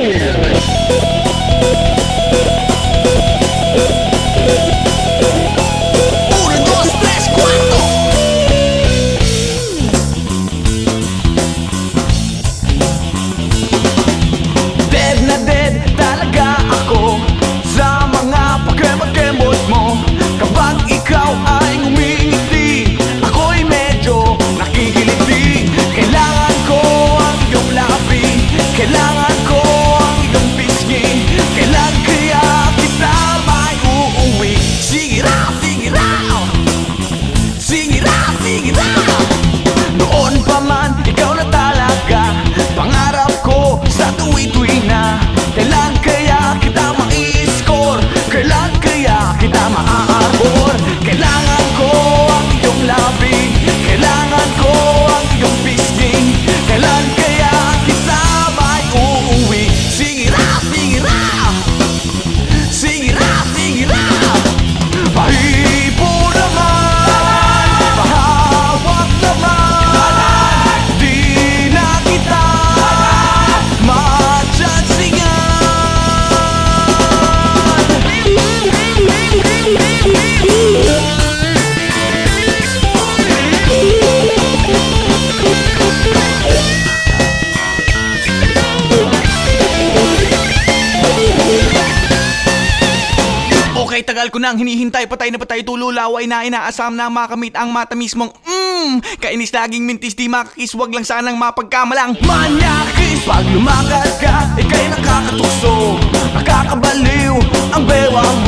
Ooh. I'm a uh uh-uh. tagal ko na ang hinihintay patay na patay tulo laway na inaasam na makamit ang mata mismong mm, Kainis laging mintis di makakiswag lang sanang mapagkamalang. Manyakis pag lumakas ka, ikay nakakatukso Nakakabaliw ang bewang mo